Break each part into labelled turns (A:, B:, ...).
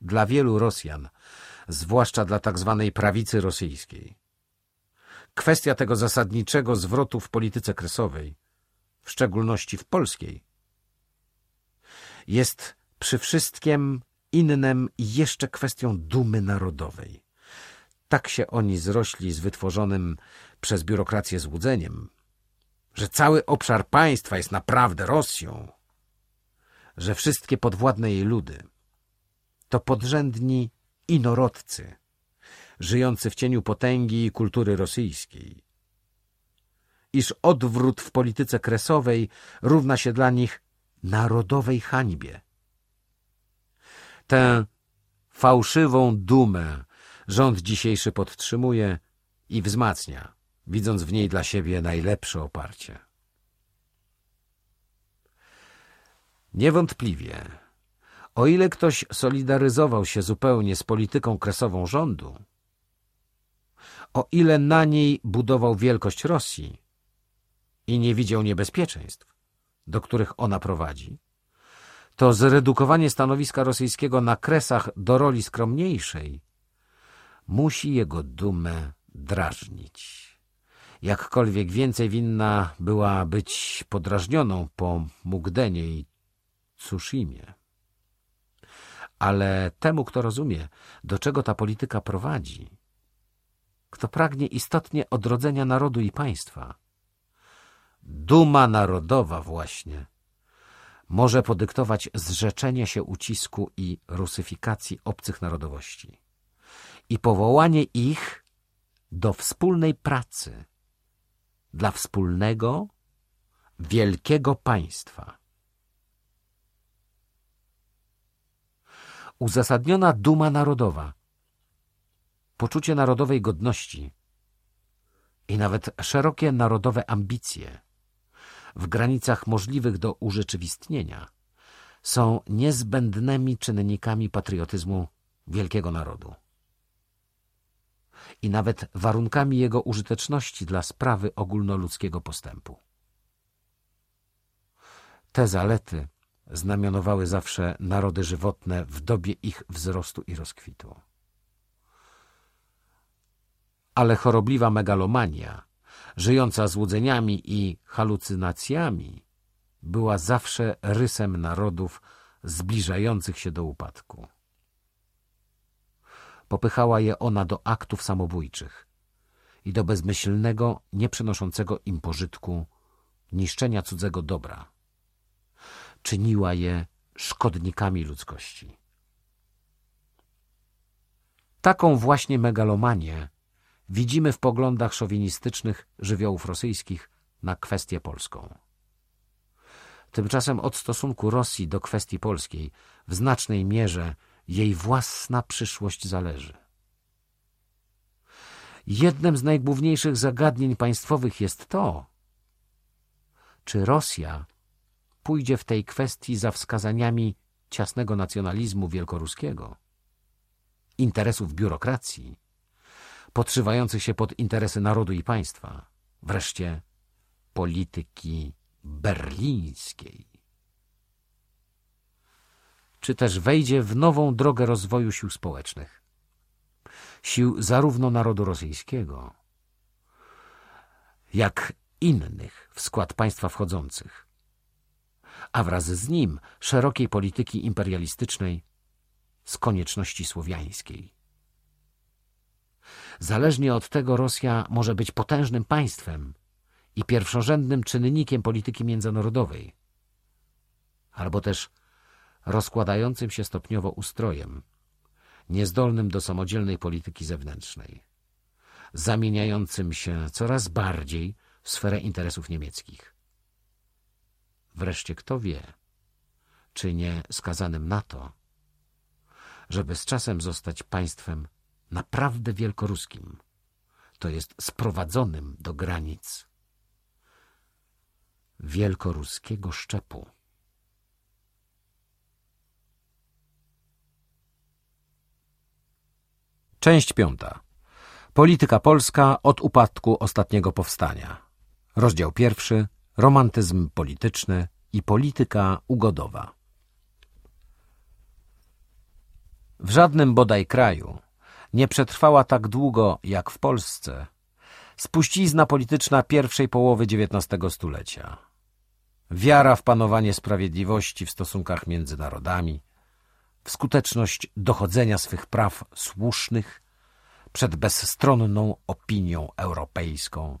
A: dla wielu Rosjan, zwłaszcza dla tak zwanej prawicy rosyjskiej. Kwestia tego zasadniczego zwrotu w polityce kresowej, w szczególności w polskiej, jest przy wszystkim innym jeszcze kwestią dumy narodowej. Tak się oni zrośli z wytworzonym przez biurokrację złudzeniem, że cały obszar państwa jest naprawdę Rosją, że wszystkie podwładne jej ludy to podrzędni inorodcy, żyjący w cieniu potęgi i kultury rosyjskiej, iż odwrót w polityce kresowej równa się dla nich narodowej hańbie. Tę fałszywą dumę rząd dzisiejszy podtrzymuje i wzmacnia, widząc w niej dla siebie najlepsze oparcie. Niewątpliwie, o ile ktoś solidaryzował się zupełnie z polityką kresową rządu, o ile na niej budował wielkość Rosji i nie widział niebezpieczeństw, do których ona prowadzi, to zredukowanie stanowiska rosyjskiego na kresach do roli skromniejszej musi jego dumę drażnić. Jakkolwiek więcej winna była być podrażnioną po Mugdenie i Tsushimie. Ale temu, kto rozumie, do czego ta polityka prowadzi, kto pragnie istotnie odrodzenia narodu i państwa, duma narodowa właśnie może podyktować zrzeczenie się ucisku i rusyfikacji obcych narodowości i powołanie ich do wspólnej pracy dla wspólnego, wielkiego państwa. Uzasadniona duma narodowa, poczucie narodowej godności. I nawet szerokie narodowe ambicje. W granicach możliwych do urzeczywistnienia są niezbędnymi czynnikami patriotyzmu wielkiego narodu. I nawet warunkami jego użyteczności dla sprawy ogólnoludzkiego postępu. Te zalety znamionowały zawsze narody żywotne w dobie ich wzrostu i rozkwitu. Ale chorobliwa megalomania, żyjąca złudzeniami i halucynacjami, była zawsze rysem narodów zbliżających się do upadku. Popychała je ona do aktów samobójczych i do bezmyślnego, nieprzynoszącego im pożytku niszczenia cudzego dobra. Czyniła je szkodnikami ludzkości. Taką właśnie megalomanię widzimy w poglądach szowinistycznych żywiołów rosyjskich na kwestię polską. Tymczasem od stosunku Rosji do kwestii polskiej w znacznej mierze jej własna przyszłość zależy. Jednym z najgłówniejszych zagadnień państwowych jest to, czy Rosja pójdzie w tej kwestii za wskazaniami ciasnego nacjonalizmu wielkoruskiego, interesów biurokracji, podszywających się pod interesy narodu i państwa, wreszcie polityki berlińskiej czy też wejdzie w nową drogę rozwoju sił społecznych. Sił zarówno narodu rosyjskiego, jak innych w skład państwa wchodzących, a wraz z nim szerokiej polityki imperialistycznej z konieczności słowiańskiej. Zależnie od tego Rosja może być potężnym państwem i pierwszorzędnym czynnikiem polityki międzynarodowej, albo też rozkładającym się stopniowo ustrojem, niezdolnym do samodzielnej polityki zewnętrznej, zamieniającym się coraz bardziej w sferę interesów niemieckich. Wreszcie kto wie, czy nie skazanym na to, żeby z czasem zostać państwem naprawdę wielkoruskim, to jest sprowadzonym do granic wielkoruskiego szczepu. Część piąta. Polityka polska od upadku ostatniego powstania. Rozdział pierwszy. Romantyzm polityczny i polityka ugodowa. W żadnym bodaj kraju nie przetrwała tak długo jak w Polsce spuścizna polityczna pierwszej połowy XIX stulecia. Wiara w panowanie sprawiedliwości w stosunkach między narodami, w skuteczność dochodzenia swych praw słusznych przed bezstronną opinią europejską,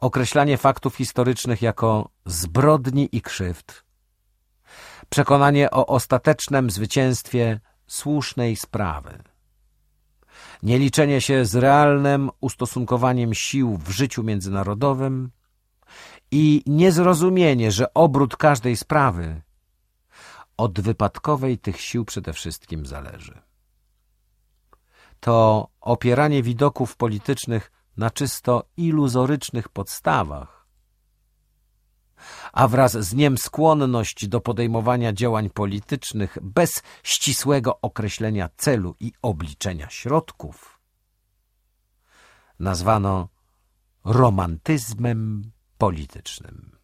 A: określanie faktów historycznych jako zbrodni i krzywd, przekonanie o ostatecznym zwycięstwie słusznej sprawy, nieliczenie się z realnym ustosunkowaniem sił w życiu międzynarodowym i niezrozumienie, że obrót każdej sprawy od wypadkowej tych sił przede wszystkim zależy. To opieranie widoków politycznych na czysto iluzorycznych podstawach, a wraz z niem skłonność do podejmowania działań politycznych bez ścisłego określenia celu i obliczenia środków, nazwano romantyzmem politycznym.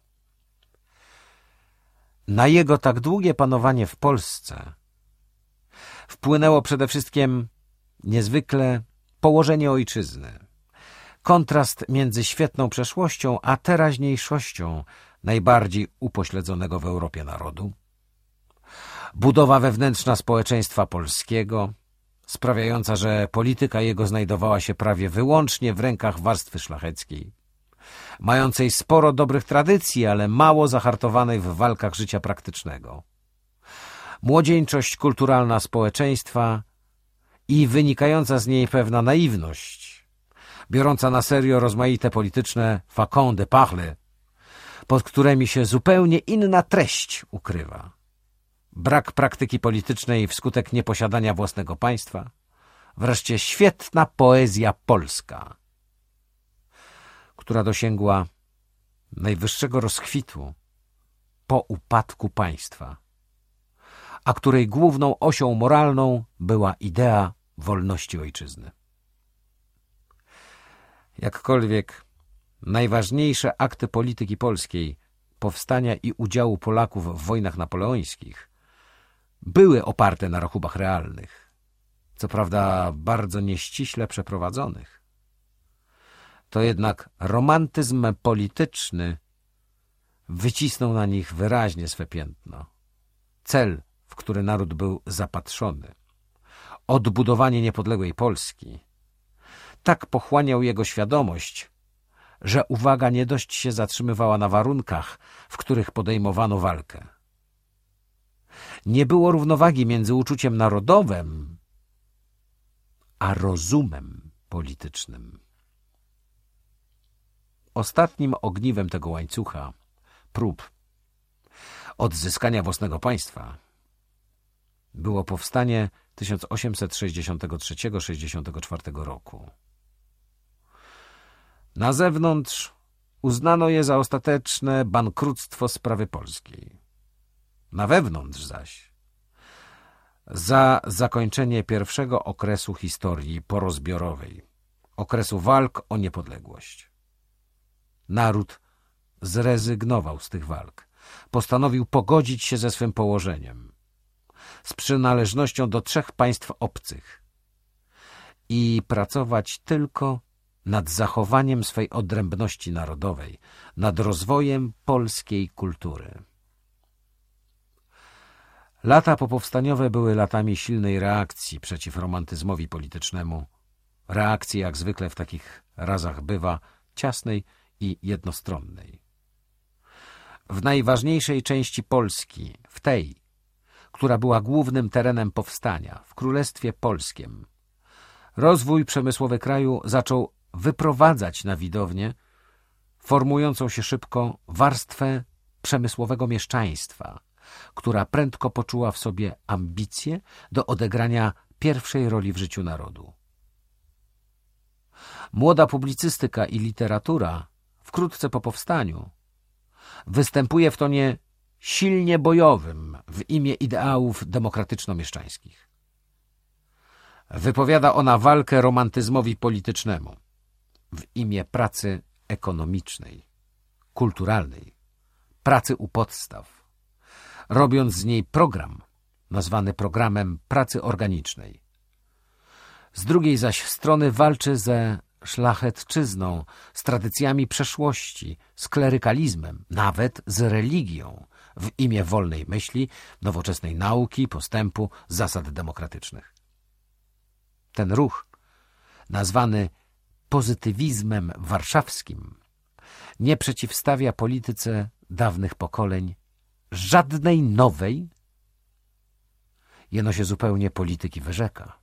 A: Na jego tak długie panowanie w Polsce wpłynęło przede wszystkim niezwykle położenie ojczyzny, kontrast między świetną przeszłością a teraźniejszością najbardziej upośledzonego w Europie narodu, budowa wewnętrzna społeczeństwa polskiego, sprawiająca, że polityka jego znajdowała się prawie wyłącznie w rękach warstwy szlacheckiej, mającej sporo dobrych tradycji, ale mało zahartowanej w walkach życia praktycznego. Młodzieńczość kulturalna społeczeństwa i wynikająca z niej pewna naiwność, biorąca na serio rozmaite polityczne facon de parle, pod którymi się zupełnie inna treść ukrywa. Brak praktyki politycznej wskutek nieposiadania własnego państwa, wreszcie świetna poezja polska, która dosięgła najwyższego rozkwitu po upadku państwa, a której główną osią moralną była idea wolności ojczyzny. Jakkolwiek najważniejsze akty polityki polskiej, powstania i udziału Polaków w wojnach napoleońskich, były oparte na rachubach realnych, co prawda bardzo nieściśle przeprowadzonych. To jednak romantyzm polityczny wycisnął na nich wyraźnie swe piętno. Cel, w który naród był zapatrzony, odbudowanie niepodległej Polski, tak pochłaniał jego świadomość, że uwaga nie dość się zatrzymywała na warunkach, w których podejmowano walkę. Nie było równowagi między uczuciem narodowym a rozumem politycznym. Ostatnim ogniwem tego łańcucha prób odzyskania własnego państwa było powstanie 1863-64 roku. Na zewnątrz uznano je za ostateczne bankructwo sprawy polskiej. Na wewnątrz zaś za zakończenie pierwszego okresu historii porozbiorowej, okresu walk o niepodległość. Naród zrezygnował z tych walk. Postanowił pogodzić się ze swym położeniem, z przynależnością do trzech państw obcych i pracować tylko nad zachowaniem swej odrębności narodowej, nad rozwojem polskiej kultury. Lata popowstaniowe były latami silnej reakcji przeciw romantyzmowi politycznemu, reakcji jak zwykle w takich razach bywa, ciasnej i jednostronnej. W najważniejszej części Polski, w tej, która była głównym terenem powstania, w Królestwie Polskim, rozwój przemysłowy kraju zaczął wyprowadzać na widownię formującą się szybko warstwę przemysłowego mieszczaństwa, która prędko poczuła w sobie ambicje do odegrania pierwszej roli w życiu narodu. Młoda publicystyka i literatura wkrótce po powstaniu występuje w tonie silnie bojowym w imię ideałów demokratyczno-mieszczańskich. Wypowiada ona walkę romantyzmowi politycznemu w imię pracy ekonomicznej, kulturalnej, pracy u podstaw, robiąc z niej program nazwany programem pracy organicznej. Z drugiej zaś strony walczy ze szlachetczyzną, z tradycjami przeszłości, z klerykalizmem, nawet z religią, w imię wolnej myśli, nowoczesnej nauki, postępu, zasad demokratycznych. Ten ruch, nazwany pozytywizmem warszawskim, nie przeciwstawia polityce dawnych pokoleń żadnej nowej, jeno się zupełnie polityki wyrzeka.